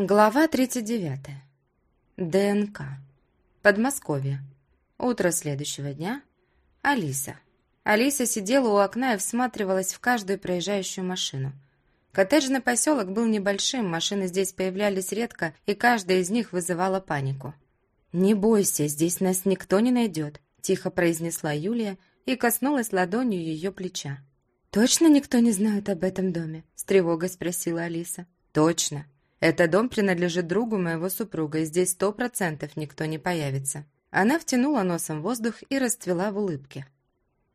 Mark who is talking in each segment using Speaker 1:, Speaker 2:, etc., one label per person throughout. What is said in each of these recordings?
Speaker 1: Глава 39. ДНК. Подмосковье. Утро следующего дня. Алиса. Алиса сидела у окна и всматривалась в каждую проезжающую машину. Коттеджный поселок был небольшим, машины здесь появлялись редко, и каждая из них вызывала панику. «Не бойся, здесь нас никто не найдет», – тихо произнесла Юлия и коснулась ладонью ее плеча. «Точно никто не знает об этом доме?» – с тревогой спросила Алиса. «Точно. Этот дом принадлежит другу моего супруга, и здесь сто процентов никто не появится». Она втянула носом воздух и расцвела в улыбке.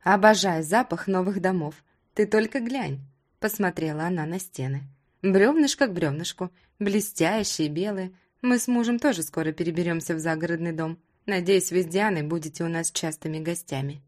Speaker 1: «Обожаю запах новых домов. Ты только глянь!» Посмотрела она на стены. Бревнышко к бревнышку, блестящие, белые. Мы с мужем тоже скоро переберемся в загородный дом. Надеюсь, вы с Дианой будете у нас частыми гостями».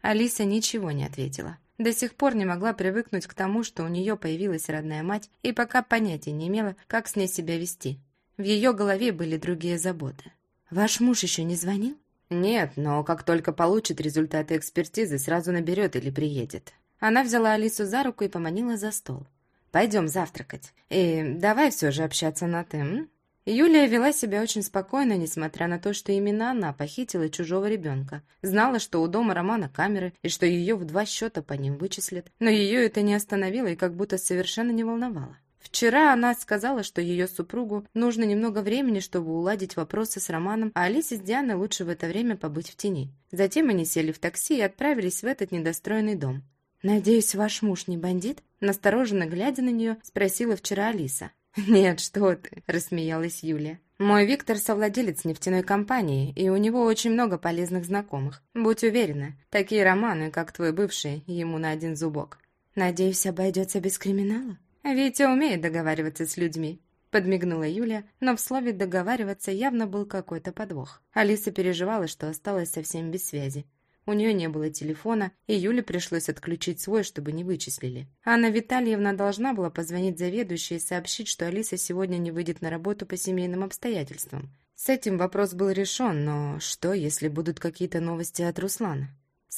Speaker 1: Алиса ничего не ответила. До сих пор не могла привыкнуть к тому, что у нее появилась родная мать, и пока понятия не имела, как с ней себя вести. В ее голове были другие заботы. «Ваш муж еще не звонил?» «Нет, но как только получит результаты экспертизы, сразу наберет или приедет». Она взяла Алису за руку и поманила за стол. «Пойдем завтракать. И давай все же общаться на «ты», м? Юлия вела себя очень спокойно, несмотря на то, что именно она похитила чужого ребенка. Знала, что у дома Романа камеры и что ее в два счета по ним вычислят. Но ее это не остановило и как будто совершенно не волновало. Вчера она сказала, что ее супругу нужно немного времени, чтобы уладить вопросы с Романом, а Алисе с Дианой лучше в это время побыть в тени. Затем они сели в такси и отправились в этот недостроенный дом. «Надеюсь, ваш муж не бандит?» Настороженно глядя на нее, спросила вчера Алиса. «Нет, что ты!» – рассмеялась Юлия. «Мой Виктор – совладелец нефтяной компании, и у него очень много полезных знакомых. Будь уверена, такие романы, как твой бывший, ему на один зубок. Надеюсь, обойдется без криминала?» «Витя умеет договариваться с людьми», – подмигнула Юлия, но в слове «договариваться» явно был какой-то подвох. Алиса переживала, что осталась совсем без связи. У нее не было телефона, и Юле пришлось отключить свой, чтобы не вычислили. Анна Витальевна должна была позвонить заведующей и сообщить, что Алиса сегодня не выйдет на работу по семейным обстоятельствам. С этим вопрос был решен, но что, если будут какие-то новости от Руслана?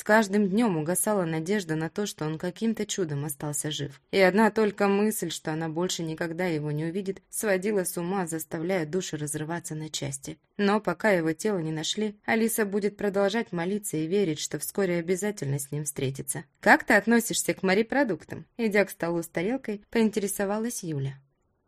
Speaker 1: С каждым днем угасала надежда на то, что он каким-то чудом остался жив. И одна только мысль, что она больше никогда его не увидит, сводила с ума, заставляя душу разрываться на части. Но пока его тело не нашли, Алиса будет продолжать молиться и верить, что вскоре обязательно с ним встретится. «Как ты относишься к морепродуктам?» Идя к столу с тарелкой, поинтересовалась Юля.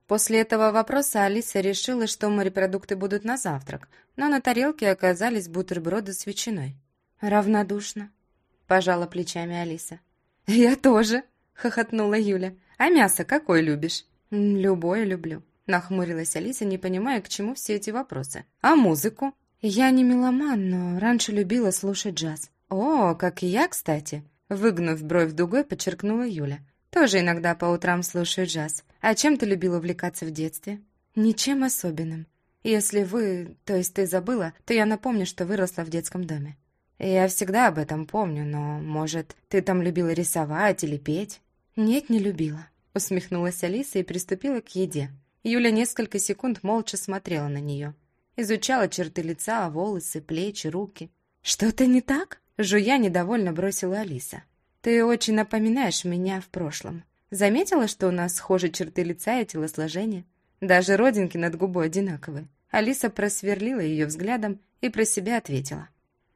Speaker 1: После этого вопроса Алиса решила, что морепродукты будут на завтрак, но на тарелке оказались бутерброды с ветчиной. «Равнодушно», — пожала плечами Алиса. «Я тоже», — хохотнула Юля. «А мясо какое любишь?» «Любое люблю», — нахмурилась Алиса, не понимая, к чему все эти вопросы. «А музыку?» «Я не меломан, но раньше любила слушать джаз». «О, как и я, кстати», — выгнув бровь дугой, подчеркнула Юля. «Тоже иногда по утрам слушаю джаз. А чем ты любила увлекаться в детстве?» «Ничем особенным. Если вы, то есть ты забыла, то я напомню, что выросла в детском доме». «Я всегда об этом помню, но, может, ты там любила рисовать или петь?» «Нет, не любила», — усмехнулась Алиса и приступила к еде. Юля несколько секунд молча смотрела на нее. Изучала черты лица, волосы, плечи, руки. «Что-то не так?» — жуя недовольно бросила Алиса. «Ты очень напоминаешь меня в прошлом. Заметила, что у нас схожи черты лица и телосложения? Даже родинки над губой одинаковые». Алиса просверлила ее взглядом и про себя ответила.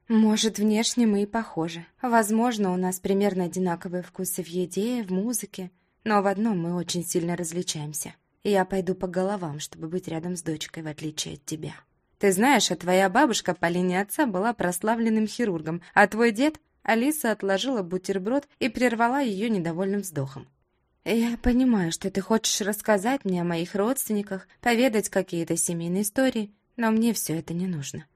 Speaker 1: Может, внешне мы и похожи. Возможно, у нас примерно одинаковые вкусы в еде, в музыке, но в одном мы очень сильно различаемся. Я пойду по головам, чтобы быть рядом с дочкой, в отличие от тебя. Ты знаешь, а твоя бабушка по линии отца была прославленным хирургом, а твой дед... Алиса отложила бутерброд и прервала ее недовольным вздохом. «Я понимаю, что ты хочешь рассказать мне о моих родственниках, поведать какие-то семейные истории, но мне все это не нужно.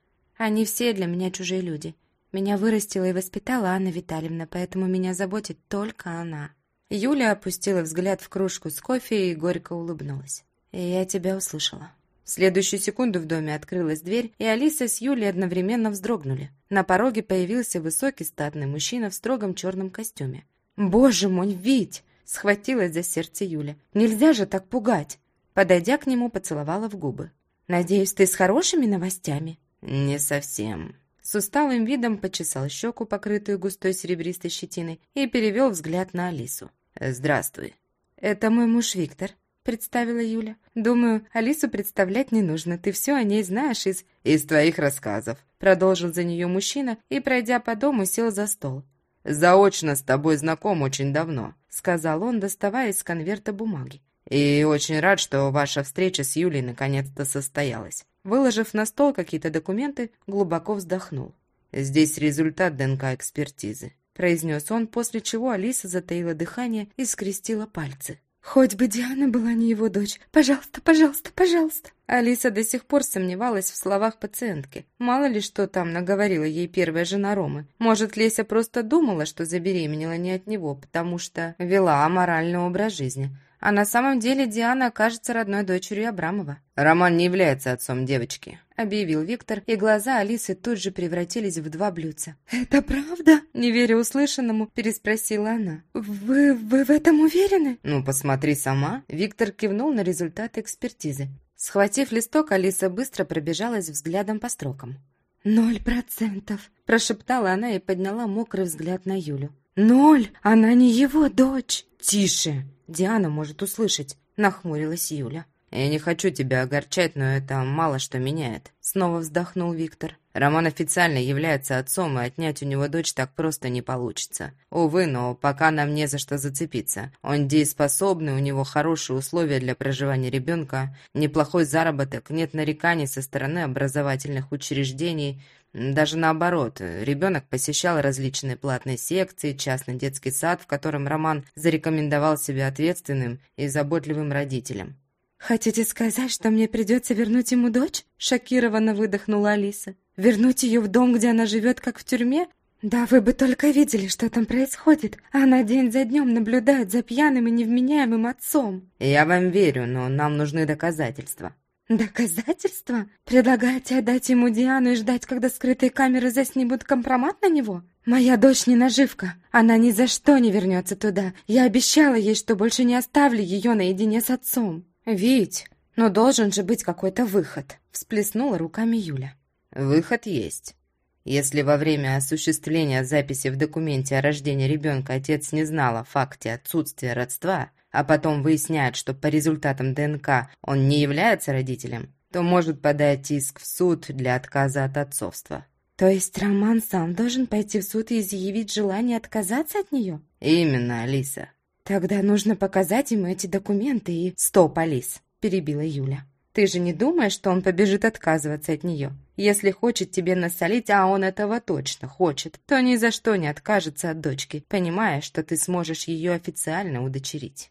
Speaker 1: Они все для меня чужие люди. Меня вырастила и воспитала Анна Витальевна, поэтому меня заботит только она». Юля опустила взгляд в кружку с кофе и горько улыбнулась. «Я тебя услышала». В следующую секунду в доме открылась дверь, и Алиса с Юлей одновременно вздрогнули. На пороге появился высокий статный мужчина в строгом черном костюме. «Боже мой, Вить!» — схватилась за сердце Юля. «Нельзя же так пугать!» Подойдя к нему, поцеловала в губы. «Надеюсь, ты с хорошими новостями?» «Не совсем». С усталым видом почесал щеку, покрытую густой серебристой щетиной, и перевел взгляд на Алису. «Здравствуй». «Это мой муж Виктор», представила Юля. «Думаю, Алису представлять не нужно, ты все о ней знаешь из...»
Speaker 2: «Из твоих рассказов», —
Speaker 1: продолжил за нее мужчина и, пройдя по дому, сел за стол.
Speaker 2: «Заочно с тобой знаком очень давно», —
Speaker 1: сказал он, доставая из конверта бумаги.
Speaker 2: «И очень рад, что ваша встреча с Юлей наконец-то состоялась».
Speaker 1: Выложив на стол какие-то документы, глубоко вздохнул.
Speaker 2: «Здесь результат ДНК-экспертизы», —
Speaker 1: произнес он, после чего Алиса затаила дыхание и скрестила пальцы. «Хоть бы Диана была не его дочь. Пожалуйста, пожалуйста, пожалуйста!» Алиса до сих пор сомневалась в словах пациентки. Мало ли что там наговорила ей первая жена Ромы. Может, Леся просто думала, что забеременела не от него, потому что вела аморальный образ жизни. А на самом деле Диана окажется родной дочерью Абрамова.
Speaker 2: «Роман не является отцом девочки», —
Speaker 1: объявил Виктор, и глаза Алисы тут же превратились в два блюдца. «Это правда?» — не веря услышанному, переспросила она. «Вы, вы в этом уверены?»
Speaker 2: «Ну, посмотри сама».
Speaker 1: Виктор кивнул на результаты экспертизы. Схватив листок, Алиса быстро пробежалась взглядом по строкам. «Ноль процентов!» – прошептала она и подняла мокрый взгляд на Юлю. «Ноль! Она не его дочь!»
Speaker 2: «Тише!»
Speaker 1: Диана может услышать, нахмурилась Юля.
Speaker 2: «Я не хочу тебя огорчать, но это мало что меняет», — снова вздохнул Виктор. «Роман официально является отцом, и отнять у него дочь так просто не получится. Увы, но пока нам не за что зацепиться. Он дееспособный, у него хорошие условия для проживания ребенка, неплохой заработок, нет нареканий со стороны образовательных учреждений». Даже наоборот, ребенок посещал различные платные секции, частный детский сад, в котором Роман зарекомендовал себя ответственным и заботливым родителем.
Speaker 1: «Хотите сказать, что мне придется вернуть ему дочь?» Шокированно выдохнула Алиса. «Вернуть ее в дом, где она живет, как в тюрьме? Да вы бы только видели, что там происходит. Она день за днем наблюдает за пьяным и невменяемым отцом».
Speaker 2: «Я вам верю, но нам нужны доказательства».
Speaker 1: «Доказательства? Предлагаете отдать ему Диану и ждать, когда скрытые камеры заснимут компромат на него? Моя дочь не наживка. Она ни за что не вернется туда. Я обещала ей, что больше не оставлю ее наедине с отцом». «Вить, но должен же быть какой-то выход», — всплеснула руками Юля.
Speaker 2: «Выход есть. Если во время осуществления записи в документе о рождении ребенка отец не знал о факте отсутствия родства, а потом выясняет, что по результатам ДНК он не является родителем, то может подать иск в суд для отказа от отцовства».
Speaker 1: «То есть Роман сам должен пойти в суд и изъявить желание отказаться от нее?»
Speaker 2: «Именно, Алиса.
Speaker 1: «Тогда нужно показать ему эти документы и...» «Стоп, Алис!» – перебила Юля. «Ты же не думаешь, что он побежит отказываться от нее? Если хочет тебе насолить, а он этого точно хочет, то ни за что не откажется от дочки, понимая, что ты сможешь ее официально удочерить».